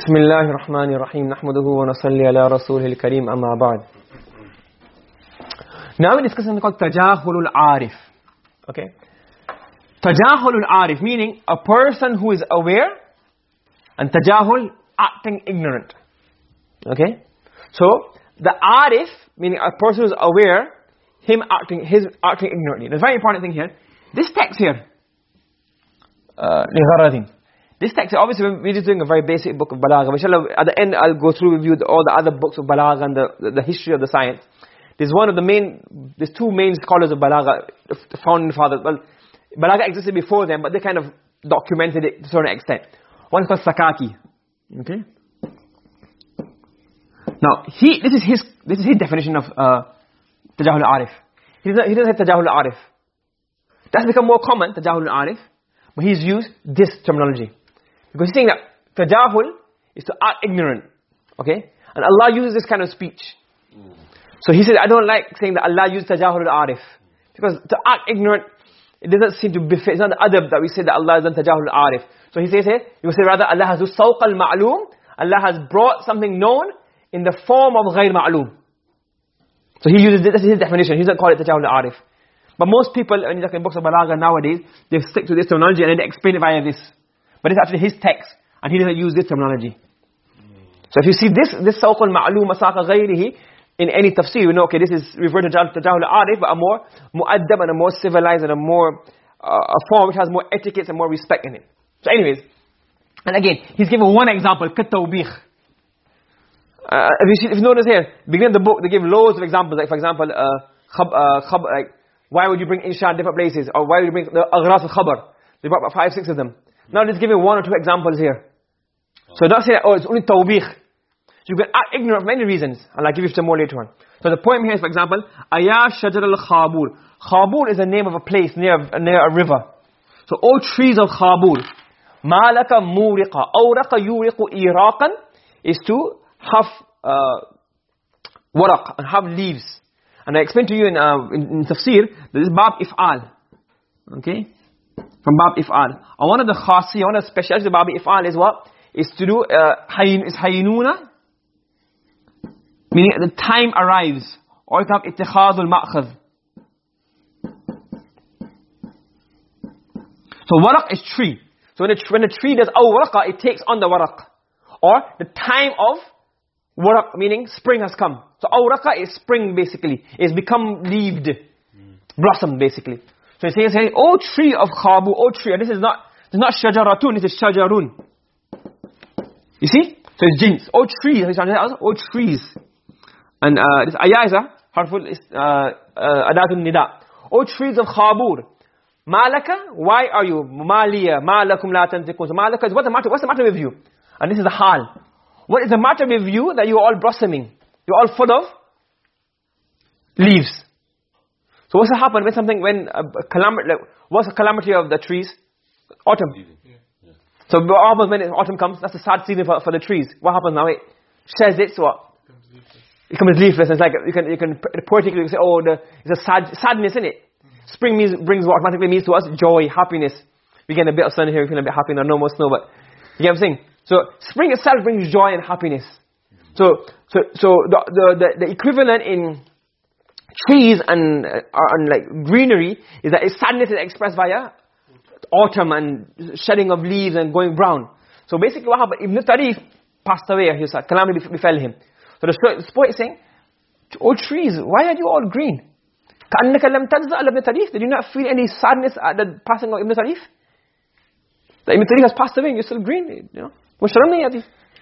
بسم الله الرحمن الرحيم نحمده ونصلي على رسوله الكريم أما بعد Now we discuss something called tajahulul arif. Okay? Tajahulul arif meaning a person who is aware and tajahul acting ignorant. Okay? So the arif meaning a person who is aware him acting his acting ignorantly. There's a very important thing here. This text here uh this text, obviously we're just doing a very basic book of Balagha. Inshallah, at the end I'll go through with you all the other books of Balagha and the, the, history of the science. There's one of the main, there's two main scholars of Balagha, the founding fathers. Well, Balagha existed before them, but they kind of documented it to a certain extent. One is called Sakaki. Okay? Now, he, this is his, this is his definition of uh, Tajahul Arif. He doesn't, he doesn't have Tajahul Arif. That's become more common, Tajahul Arif. But he's used this terminology. Because he's saying that tajahul is to act ignorant. Okay? And Allah uses this kind of speech. So he said, I don't like saying that Allah uses tajahul al-arif. Because to act ignorant, it doesn't seem to befit. It's not the adab that we say that Allah has done tajahul al-arif. So he says eh, here, you say rather, Allah has do sawq al-ma'loom. Allah has brought something known in the form of ghayr ma'loom. So he uses, this is his definition. He doesn't call it tajahul al-arif. But most people, when you look in books of balagha nowadays, they stick to this terminology and they explain it via this. But it's actually his text and he doesn't use this terminology. So if you see this this sawq al-ma'lum masaqa ghayrihi in any tafsir, you know okay this is referred to tajahul arif but a more muaddab and a more civilized and a more uh, a form which has more etiquette and more respect in it. So anyways, and again, he's given one example, katawbih. Uh, if you see if you notice here, beginning of the book they give loads of examples like for example uh khab, uh, khab, like why would you bring insha in different places or why would you bring the aghras al-khabar they brought about five six of them now let's give you one or two examples here. So don't say, oh, it's only tawbih. You can act ignorant for many reasons. And I'll give you some more later on. So the poem here is, for example, Aya Shajar al-Khabur. Khabur is the name of a place near, near a river. So all trees of Khabur. Malaka muriqa. Awraqa yuriqu iraqan is to have uh, waraq and have leaves. And I explained to you in, uh, in, in tafsir, that this is bab if'al. Okay? From bab if'al. And one of the khasi, one of the specialties of bab if'al is what? Is to do, uh, hayin, is hayinuna. Meaning the time arrives. Or you can have ittikhadul ma'khadh. So waraq is tree. So when a, when a tree does aw waraqa, it takes on the waraq. Or the time of waraq, meaning spring has come. So awraqa is spring basically. It's become leaved. Blossom basically. So he says, oh tree of Khabur, oh tree. And this is not, this is not shajaratun, this is shajarun. You see? So it's jinns. Oh trees. Oh trees. And uh, this ayah is a harful uh, uh, adatun nida. Oh trees of Khabur. Malaka, why are you? Maliya, malakum la tantikun. So malaka is what's the matter? What's the matter with you? And this is the hal. What is the matter with you that you are all blossoming? You're all full of leaves. So what's happen when something, when a calamity, like, what's the calamity of the trees? Autumn. Yeah. So what happens when autumn comes? That's the sad season for, for the trees. What happens now? It sheds its what? It becomes leafless. It's like, you can, you can poetically say, oh, the, it's a sad, sadness in it. Mm-hmm. Spring means, brings what automatically means to us? Joy, happiness. We get a bit of sun here, we feel a bit happy, no more snow, but, you get what I'm saying? So, spring itself brings joy and happiness. Mm-hmm. So, so, so the, the, the, the equivalent in trees and, uh, and like greenery is that sadness is expressed via autumn and shedding of leaves and going brown. So basically what happened, Ibn Tarif passed away, he said, calamity befell him. So the, the poet is saying, oh trees, why are you all green? كَأَنَّكَ لَمْ تَجْزَأَ Ibn Tarif. Did you not feel any sadness at the passing of Ibn Tarif? That Ibn Tarif has passed away and you're still green, you know?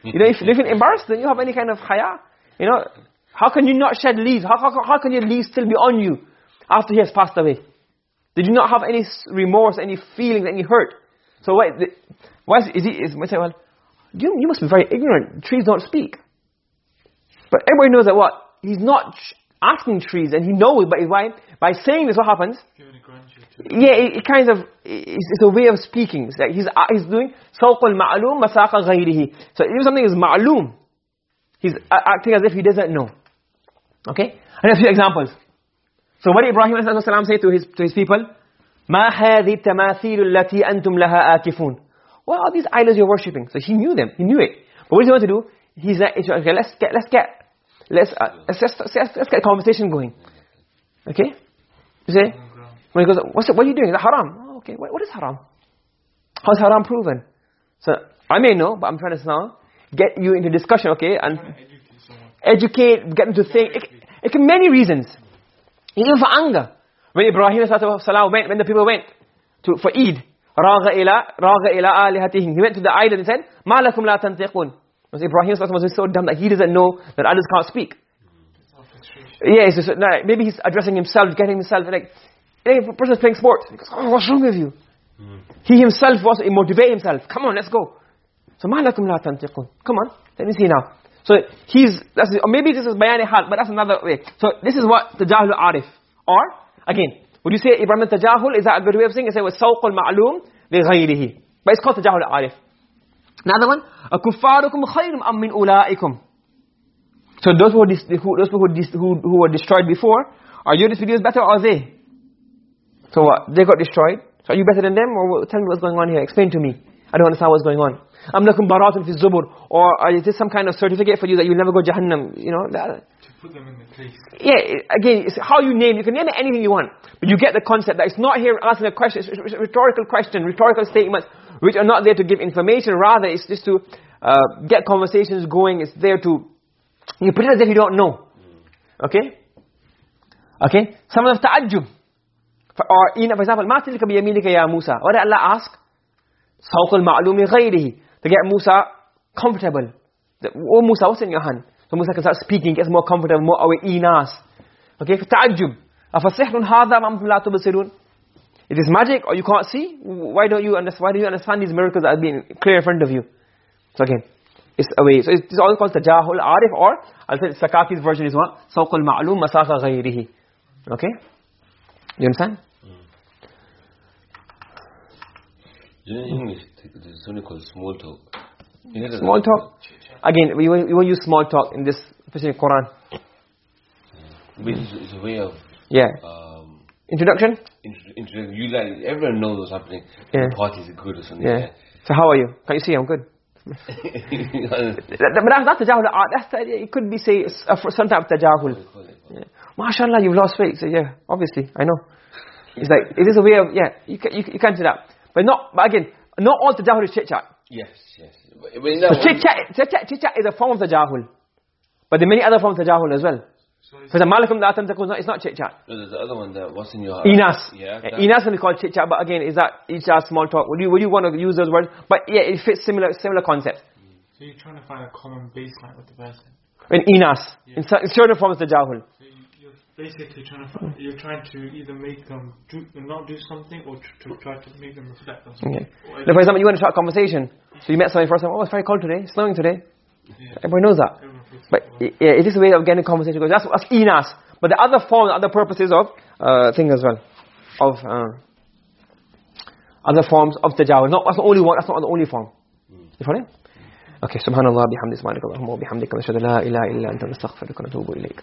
You know, if you feel embarrassed, then you have any kind of haya. You know, how can you not shed leaves? How, how, how can your leaves still be on you after he has passed away? Did you not have any remorse, any feelings, any hurt? So why, why is, is he, is, say, well, you, you must be very ignorant. Trees don't speak. But everybody knows that what? He's not asking trees and he knows, but why? By saying this, what happens? Yeah, it, it kind of, it's, it's, a way of speaking. It's like he's, he's doing سَوْقُ الْمَعْلُومَ مَسَاقَ غَيْرِهِ So if something is ma'loom, he's acting as if he doesn't know. Okay? And a few examples. So what did Ibrahim a.s. say to his, to his people? مَا هَذِي التَّمَاثِيلُ الَّتِي أَنْتُمْ لَهَا آكِفُونَ What are these idols you're worshipping? So he knew them. He knew it. But what does he want to do? He's like, okay, let's get, let's get, let's, uh, let's, let's, let's, let's get a conversation going. Okay? You see? When he goes, what's it, what are you doing? Is that haram? Oh, okay, what, what is haram? How's haram proven? So, I may know, but I'm trying to now get you into discussion, okay? And educate, get them to think. It, it can many reasons. Even for anger. When Ibrahim salam went, when the people went to, for Eid, raga ila, raga ila alihatihim. He went to the island and said, ma lakum la tantiqun. Because Ibrahim was so dumb that he doesn't know that others can't speak. Yeah, just, no, maybe he's addressing himself, getting himself, like, any a playing sport, oh, what's wrong with you? Mm. He himself was, he motivate himself, come on, let's go. So ma lakum la tantiqun. Come on, let me see now. So he's that's or maybe this is bayan hal, but that's another way. So this is what tajahul arif or again, would you say Ibrahim tajahul is that a good way of saying it? Say was al-ma'lum li ghayrihi. But it's called tajahul arif. Another one, akuffarukum khayrum am min ulaikum. So those who who those who who who were destroyed before, are your disbelievers better or they? So what? They got destroyed. So are you better than them or tell me what's going on here? Explain to me. I don't understand what's going on am lakum baratun fi zubur or is this some kind of certificate for you that you'll never go jahannam you know that, to put them in the place yeah again it's how you name you can name it anything you want but you get the concept that it's not here asking a question it's a rhetorical question rhetorical statements which are not there to give information rather it's just to uh, get conversations going it's there to you pretend as if you don't know okay okay some of the ta'ajjub or in for example ma tilka bi yaminika ya musa what did allah ask سوق المعلوم غيره to get Musa comfortable. Oh Musa, what's in your hand? So Musa can start speaking, gets more comfortable, more away, inas. Okay, تعجب. أفسحر هذا أم لا تبصرون? It is magic or you can't see? Why don't you understand, why do you understand these miracles that are being clear in front of you? So again, it's away. So it's all called tajahul arif or I'll say Sakaki's version is what? سوق المعلوم مساق غيره. Okay? You understand? You know, English, there's something called small talk. You know small talk? Again, we won't, we use small talk in this, especially Quran. But it's, it's a way of... Yeah. Um, introduction? Introduction. You like, everyone knows what's happening. Yeah. The parties are good or something. Yeah. yeah. So how are you? Can you see I'm good? but that's not tajahul. That's, it could be, say, some type of tajahul. Yeah. MashaAllah, you've lost weight. So yeah, obviously, I know. It's like, it is a way of, yeah, you, can, you, you can't do that. But not, but again, not all tajahul is chit-chat. Yes, yes. But, but chit-chat, chit-chat, chit-chat is a form of tajahul. But there are many other forms of tajahul as well. For the malakum that atam it's not chit-chat. There's the other one that, what's in your heart? Inas. Yeah. yeah Inas can be called chit-chat, but again, is that it's just small talk? Would you, would you want to use those words? But yeah, it fits similar, similar concepts. So you're trying to find a common baseline with the person. In Inas. Yeah. In, in certain forms of tajahul. Basically trying to find, you're trying to either make them do, not do something or to, to try to make them reflect on something. Okay. Now, for example, you want to start a conversation. So you met somebody first time, oh, it's very cold today, it's snowing today. Yeah. Everybody knows that. But yeah, it is a way of getting a conversation going. That's, that's inas. But the other forms, other purposes of uh, thing as well. Of uh, other forms of tajawuz. Not, that's the only one, that's not the only form. You follow? Okay, subhanallah, bihamdi, subhanallah, bihamdika, wa bihamdika, wa la ilaha illa anta, nastaghfiruka wa ilayk.